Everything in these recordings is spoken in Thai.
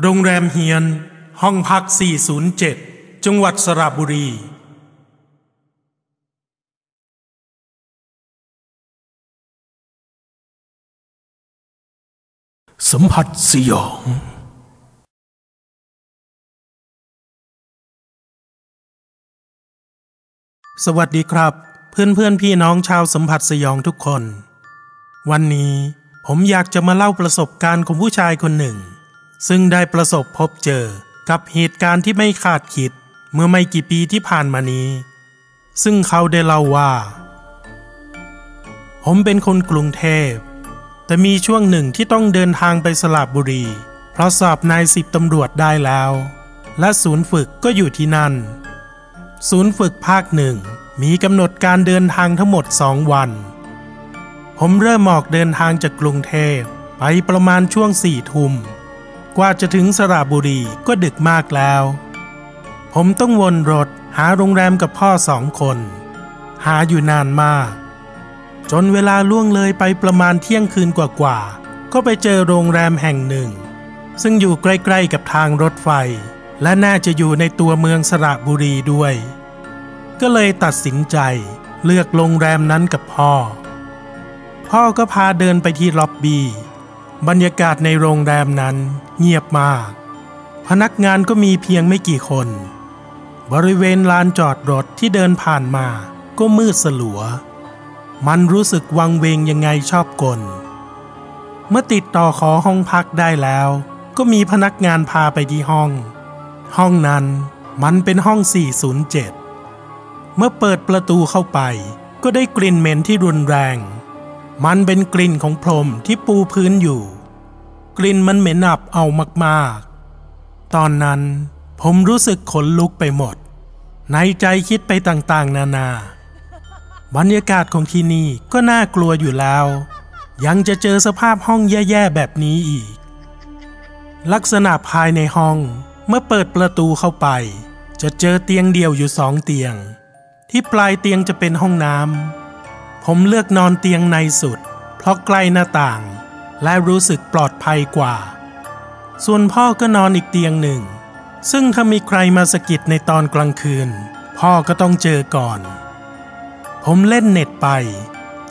โรงแรมเฮียน ห้องพัก 407 จังหวัดสระบุรี สัมผัสสยอง สวัสดีครับ เพื่อนเพื่อนพี่น้องชาวสัมผัสสยองทุกคน วันนี้ผมอยากจะมาเล่าประสบการณ์ของผู้ชายคนหนึ่ง ซึ่งได้ประสบพบเจอกับเหตุการณ์ที่ไม่คาดคิดเมื่อไม่กี่ปีที่ผ่านมานี้ ซึ่งเขาได้เล่าว่า ผมเป็นคนกรุงเทพ แต่มีช่วงหนึ่งที่ต้องเดินทางไปสระบุรี เพราะสอบนายสิบตำรวจได้แล้ว และศูนย์ฝึกก็อยู่ที่นั่น ศูนย์ฝึกภาคหนึ่งมีกำหนดการเดินทางทั้งหมดสองวัน ผมเริ่มออกเดินทางจากกรุงเทพไปประมาณช่วงสี่ทุ่ม กว่าจะถึงสระบุรีก็ดึกมากแล้ว ผมต้องวนรถหาโรงแรมกับพ่อสองคน หาอยู่นานมาก จนเวลาล่วงเลยไปประมาณเที่ยงคืนกว่าๆก็ไปเจอโรงแรมแห่งหนึ่ง ซึ่งอยู่ใกล้ๆกับทางรถไฟ และน่าจะอยู่ในตัวเมืองสระบุรีด้วย ก็เลยตัดสินใจเลือกโรงแรมนั้นกับพ่อ พ่อก็พาเดินไปที่ล็อบบี้ บรรยากาศในโรงแรมนั้นเงียบมาก พนักงานก็มีเพียงไม่กี่คน บริเวณลานจอดรถที่เดินผ่านมาก็มืดสลัว มันรู้สึกวังเวงยังไงชอบกล เมื่อติดต่อขอห้องพักได้แล้ว ก็มีพนักงานพาไปที่ห้อง ห้องนั้นมันเป็นห้อง 407 เมื่อเปิดประตูเข้าไป ก็ได้กลิ่นเหม็นที่รุนแรง มันเป็นกลิ่นของพรมที่ปูพื้นอยู่ กลิ่นมันเหม็นอับเอามากๆ ตอนนั้นผมรู้สึกขนลุกไปหมด ในใจคิดไปต่างๆ นานา บรรยากาศของที่นี่ก็น่ากลัวอยู่แล้ว ยังจะเจอสภาพห้องแย่ๆ แบบนี้อีก ลักษณะภายในห้องเมื่อเปิดประตูเข้าไป จะเจอเตียงเดียวอยู่สองเตียง ที่ปลายเตียงจะเป็นห้องน้ำ ผมเลือกนอนเตียงในสุด เพราะใกล้หน้าต่าง และรู้สึกปลอดภัยกว่า ส่วนพ่อก็นอนอีกเตียงหนึ่ง ซึ่งถ้ามีใครมาสะกิดในตอนกลางคืน พ่อก็ต้องเจอก่อน ผมเล่นเน็ตไป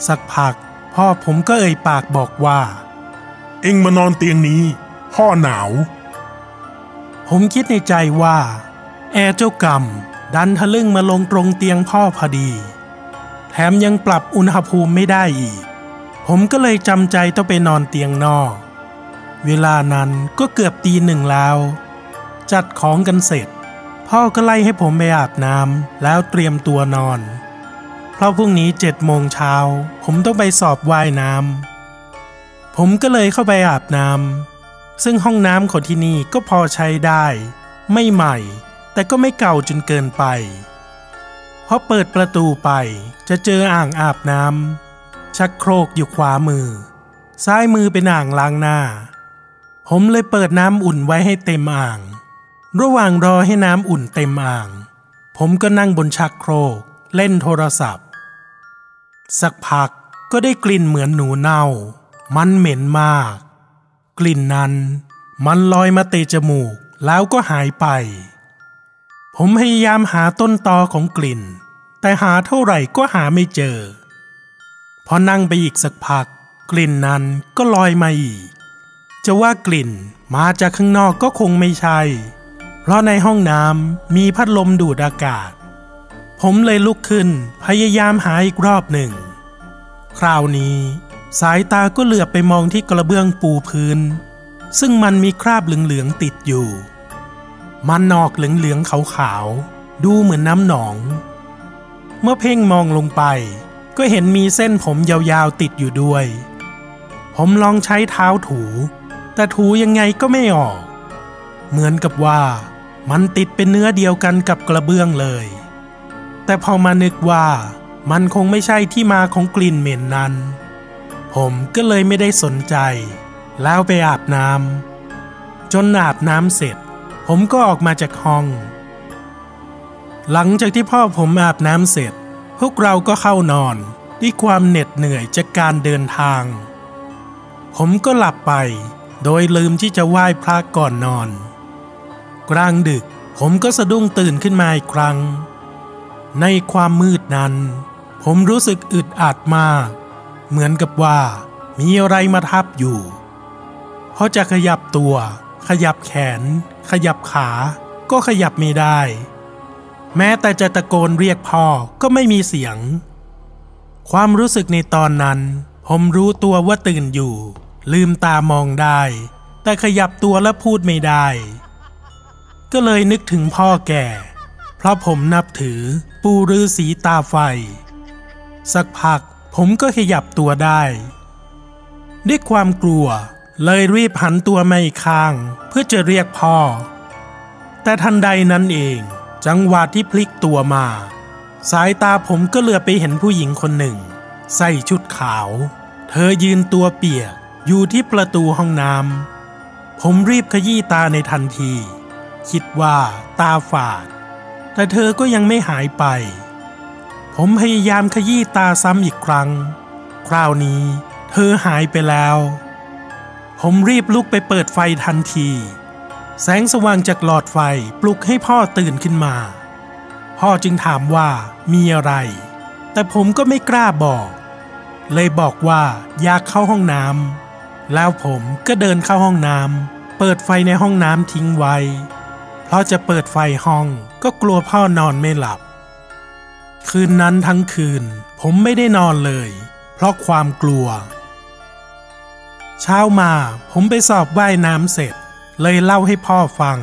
สักพัก พ่อผมก็เอ่ยปากบอกว่า เอ็งมานอนเตียงนี้ พ่อหนาว ผมคิดในใจว่า แอร์เจ้ากรรมดันทะลึ่งมาลงตรงเตียงพ่อพอดี แถมยังปรับอุณหภูมิไม่ได้อีก ผมก็เลยจำใจต้องไปนอนเตียงนอก เวลานั้นก็เกือบตีหนึ่งแล้ว จัดของกันเสร็จ พ่อก็ไล่ให้ผมไปอาบน้ำแล้วเตรียมตัวนอน เพราะพรุ่งนี้เจ็ดโมงเช้าผมต้องไปสอบว่ายน้ำผมก็เลยเข้าไปอาบน้ำซึ่งห้องน้ำของที่นี่ก็พอใช้ได้ ไม่ใหม่ แต่ก็ไม่เก่าจนเกินไป อเปิดประตูไปจะเจออ่างอาบน้ำชักโครกอยู่ขวามือ ซ้ายมือเป็นอ่างล้างหน้า ผมเลยเปิดน้ำอุ่นไว้ให้เต็มอ่าง ระหว่างรอให้น้ำอุ่นเต็มอ่าง ผมก็นั่งบนชักโครก เล่นโทรศัพท์ สักพักก็ได้กลิ่นเหมือนหนูเน่า มันเหม็นมาก กลิ่นนั้น มันลอยมาเตะจมูกแล้วก็หายไป ผมพยายามหาต้นตอของกลิ่น แต่หาเท่าไหร่ก็หาไม่เจอ พอนั่งไปอีกสักพัก กลิ่นนั้นก็ลอยมาอีก จะว่ากลิ่นมาจากข้างนอกก็คงไม่ใช่ เพราะในห้องน้ำมีพัดลมดูดอากาศ ผมเลยลุกขึ้นพยายามหาอีกรอบหนึ่ง คราวนี้ สายตาก็เหลือบไปมองที่กระเบื้องปูพื้น ซึ่งมันมีคราบเหลืองๆติดอยู่ มันนอกเหลืองๆขาวๆ ดูเหมือนน้ำหนอง เมื่อเพ่งมองลงไป ก็เห็นมีเส้นผมยาวๆติดอยู่ด้วย ผมลองใช้เท้าถู แต่ถูยังไงก็ไม่ออก เหมือนกับว่ามันติดเป็นเนื้อเดียวกันกับกระเบื้องเลย แต่พอมานึกว่ามันคงไม่ใช่ที่มาของกลิ่นเหม็นนั้น ผมก็เลยไม่ได้สนใจ แล้วไปอาบน้ำจนอาบน้ำเสร็จ ผมก็ออกมาจากห้อง หลังจากที่พ่อผมอาบน้ำเสร็จ พวกเราก็เข้านอนด้วยความเหน็ดเหนื่อยจากการเดินทาง ผมก็หลับไป โดยลืมที่จะไหว้พระก่อนนอน กลางดึกผมก็สะดุ้งตื่นขึ้นมาอีกครั้ง ในความมืดนั้น ผมรู้สึกอึดอัดมาก เหมือนกับว่ามีอะไรมาทับอยู่เพราะจะขยับตัว ขยับแขน ขยับขา ก็ขยับไม่ได้ แม้แต่จะตะโกนเรียกพ่อก็ไม่มีเสียง ความรู้สึกในตอนนั้น ผมรู้ตัวว่าตื่นอยู่ ลืมตามองได้ แต่ขยับตัวและพูดไม่ได้ ก็เลยนึกถึงพ่อแก่ เพราะผมนับถือปูฤาษีตาไฟ สักพักผมก็ขยับตัวได้ ด้วยความกลัว เลยรีบหันตัวมาอีกข้าง เพื่อจะเรียกพ่อ แต่ทันใดนั้นเอง จังหวะที่พลิกตัวมา สายตาผมก็เหลือไปเห็นผู้หญิงคนหนึ่ง ใส่ชุดขาว เธอยืนตัวเปียกอยู่ที่ประตูห้องน้ำผมรีบขยี้ตาในทันที คิดว่าตาฝาด แต่เธอก็ยังไม่หายไป ผมพยายามขยี้ตาซ้ำอีกครั้ง คราวนี้เธอหายไปแล้ว ผมรีบลุกไปเปิดไฟทันที แสงสว่างจากหลอดไฟปลุกให้พ่อตื่นขึ้นมา พ่อจึงถามว่ามีอะไร แต่ผมก็ไม่กล้าบอก เลยบอกว่าอยากเข้าห้องน้ำแล้วผมก็เดินเข้าห้องน้ำเปิดไฟในห้องน้ำทิ้งไว้ เพราะจะเปิดไฟห้องก็กลัวพ่อนอนไม่หลับ คืนนั้นทั้งคืนผมไม่ได้นอนเลย เพราะความกลัว เช้ามาผมไปสอบว่ายน้ำเสร็จ เลยเล่าให้พ่อฟัง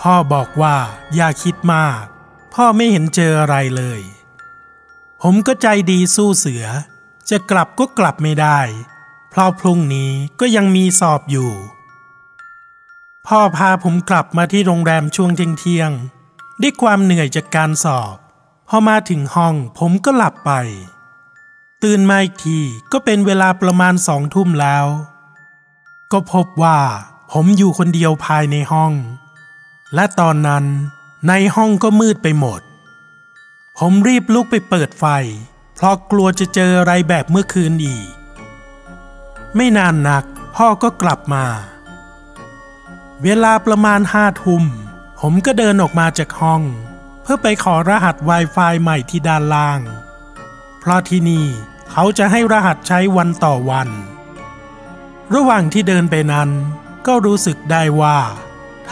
พ่อบอกว่าอย่าคิดมาก พ่อไม่เห็นเจออะไรเลย ผมก็ใจดีสู้เสือ จะกลับก็กลับไม่ได้ เพราะพรุ่งนี้ก็ยังมีสอบอยู่ พ่อพาผมกลับมาที่โรงแรมช่วงเที่ยงๆด้วยความเหนื่อยจากการสอบ พอมาถึงห้องผมก็หลับไป ตื่นมาอีกทีก็เป็นเวลาประมาณสองทุ่มแล้ว ก็พบว่าผมอยู่คนเดียวภายในห้อง และตอนนั้นในห้องก็มืดไปหมด ผมรีบลุกไปเปิดไฟ เพราะกลัวจะเจออะไรแบบเมื่อคืนอีก ไม่นานนักพ่อก็กลับมา เวลาประมาณห้าทุ่มผมก็เดินออกมาจากห้อง เพื่อไปขอรหัส Wi-Fi ใหม่ที่ด้านล่าง เพราะที่นี่เขาจะให้รหัสใช้วันต่อวัน ระหว่างที่เดินไปนั้น ก็รู้สึกได้ว่า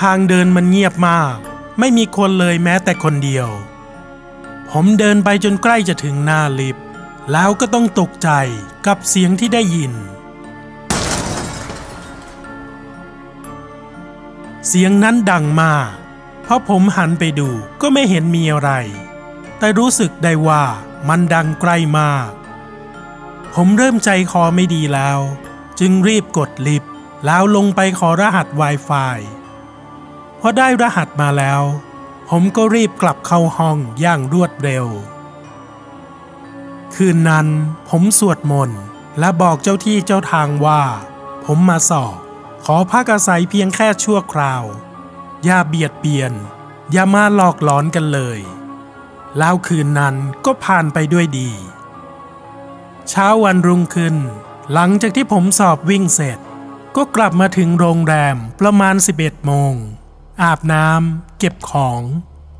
ทางเดินมันเงียบมาก ไม่มีคนเลยแม้แต่คนเดียว ผมเดินไปจนใกล้จะถึงหน้าลิฟต์แล้วก็ต้องตกใจกับเสียงที่ได้ยิน เสียงนั้นดังมาก เพราะผมหันไปดูก็ไม่เห็นมีอะไร แต่รู้สึกได้ว่า มันดังใกล้มาก ผมเริ่มใจคอไม่ดีแล้ว จึงรีบกดลิฟต์แล้วลงไปขอรหัส Wi-Fi พอได้รหัสมาแล้ว ผมก็รีบกลับเข้าห้องอย่างรวดเร็ว คืนนั้นผมสวดมนต์และบอกเจ้าที่เจ้าทางว่า ผมมาสอบขอพักอาศัยเพียงแค่ชั่วคราว อย่าเบียดเบียน อย่ามาหลอกหลอนกันเลย แล้วคืนนั้นก็ผ่านไปด้วยดี เช้าวันรุ่งขึ้น หลังจากที่ผมสอบวิ่งเสร็จ ก็กลับมาถึงโรงแรมประมาณ 11 โมง อาบน้ำเก็บของ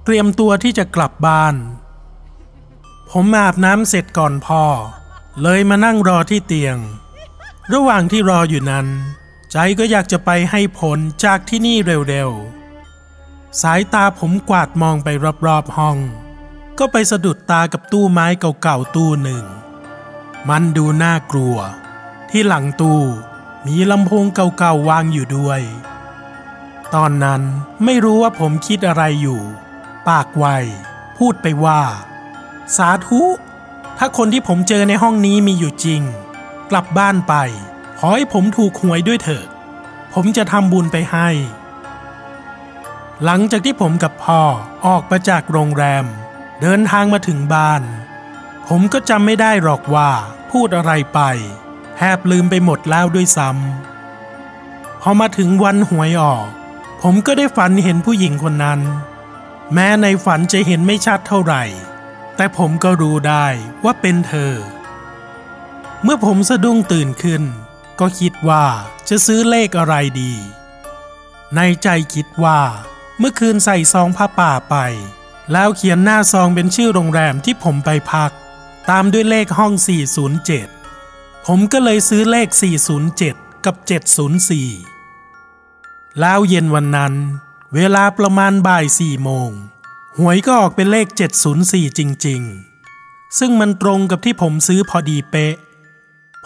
เตรียมตัวที่จะกลับบ้าน ผมอาบน้ำเสร็จก่อนพ่อ เลยมานั่งรอที่เตียง ระหว่างที่รออยู่นั้น ใจก็อยากจะไปให้ผลจากที่นี่เร็วๆ สายตาผมกวาดมองไปรอบๆห้อง ก็ไปสะดุดตากับตู้ไม้เก่าๆตู้หนึ่ง มันดูน่ากลัว ที่หลังตู้มีลำโพงเก่าๆวางอยู่ด้วย ตอนนั้นไม่รู้ว่าผมคิดอะไรอยู่ ปากไวพูดไปว่า สาธุ ถ้าคนที่ผมเจอในห้องนี้มีอยู่จริง กลับบ้านไป ขอให้ผมถูกหวยด้วยเถิดผมจะทำบุญไปให้ หลังจากที่ผมกับพ่อออกมาจากโรงแรม เดินทางมาถึงบ้าน ผมก็จำไม่ได้หรอกว่าพูดอะไรไปแทบลืมไปหมดแล้วด้วยซ้ำพอมาถึงวันหวยออก ผมก็ได้ฝันเห็นผู้หญิงคนนั้น แม้ในฝันจะเห็นไม่ชัดเท่าไหร่ แต่ผมก็รู้ได้ว่าเป็นเธอ เมื่อผมสะดุ้งตื่นขึ้น ก็คิดว่าจะซื้อเลขอะไรดี ในใจคิดว่าเมื่อคืนใส่ซองผ้าป่าไป แล้วเขียนหน้าซองเป็นชื่อโรงแรมที่ผมไปพัก ตามด้วยเลขห้อง 407 ผมก็เลยซื้อเลข 407 กับ 704 แล้วเย็นวันนั้น เวลาประมาณบ่ายสี่โมง หวยก็ออกเป็นเลข 704 จริง ๆ ซึ่งมันตรงกับที่ผมซื้อพอดีเป๊ะ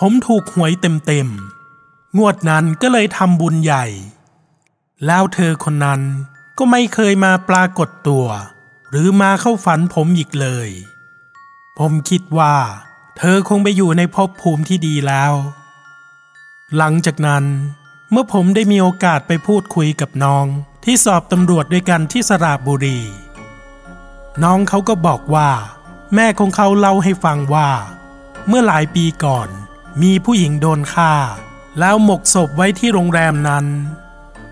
ผมถูกหวยเต็ม ๆ งวดนั้นก็เลยทำบุญใหญ่ แล้วเธอคนนั้นก็ไม่เคยมาปรากฏตัว หรือมาเข้าฝันผมอีกเลย ผมคิดว่า เธอคงไปอยู่ในภพภูมิที่ดีแล้ว หลังจากนั้น เมื่อผมได้มีโอกาสไปพูดคุยกับน้องที่สอบตำรวจด้วยกันที่สระบุรี น้องเขาก็บอกว่า แม่ของเขาเล่าให้ฟังว่า เมื่อหลายปีก่อน มีผู้หญิงโดนฆ่า แล้วหมกศพไว้ที่โรงแรมนั้น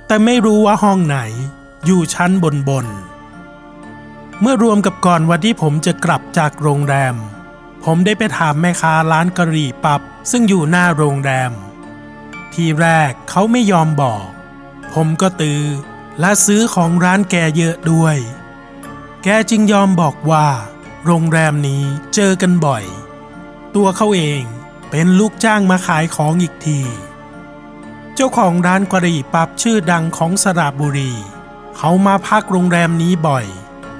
แต่ไม่รู้ว่าห้องไหน อยู่ชั้นบนบน เมื่อรวมกับก่อนวันที่ผมจะกลับจากโรงแรม ผมได้ไปถามแม่ค้าร้านกะหรี่ปับ ซึ่งอยู่หน้าโรงแรม ทีแรกเขาไม่ยอมบอก ผมก็ตือและซื้อของร้านแกเยอะด้วย แกจึงยอมบอกว่า โรงแรมนี้เจอกันบ่อย ตัวเขาเองเป็นลูกจ้างมาขายของอีกที เจ้าของร้านกะหรี่ปับชื่อดังของสระบุรี เขามาพักโรงแรมนี้บ่อย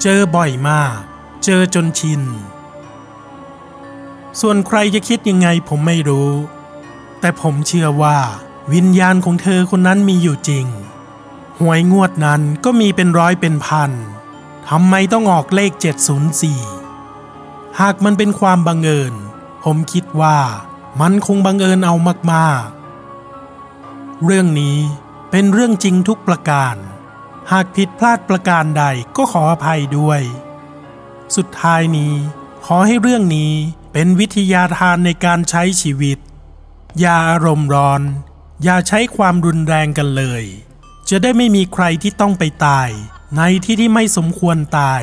เจอบ่อยมาก เจอจนชิน ส่วนใครจะคิดยังไงผมไม่รู้ แต่ผมเชื่อว่า วิญญาณของเธอคนนั้นมีอยู่จริง หวยงวดนั้นก็มีเป็นร้อยเป็นพันทำไมต้องออกเลข 704 หากมันเป็นความบังเอิญ ผมคิดว่ามันคงบังเอิญเอามากๆ เรื่องนี้เป็นเรื่องจริงทุกประการ หากผิดพลาดประการใดก็ขออภัยด้วย สุดท้ายนี้ ขอให้เรื่องนี้เป็นวิทยาทานในการใช้ชีวิต อย่าอารมณ์ร้อน อย่าใช้ความรุนแรงกันเลย จะได้ไม่มีใครที่ต้องไปตาย ในที่ที่ไม่สมควรตาย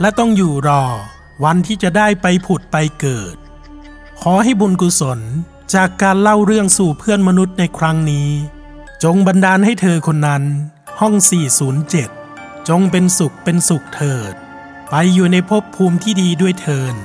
และต้องอยู่รอ วันที่จะได้ไปผุดไปเกิด ขอให้บุญกุศลจากการเล่าเรื่องสู่เพื่อนมนุษย์ในครั้งนี้ จงบันดาลให้เธอคนนั้น ห้อง 407 จงเป็นสุขเป็นสุขเถิด ไปอยู่ในภพภูมิที่ดีด้วยเทิน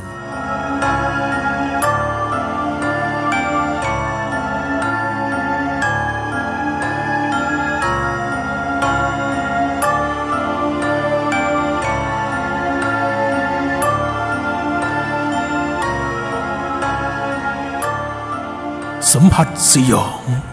สัมผัสสยอง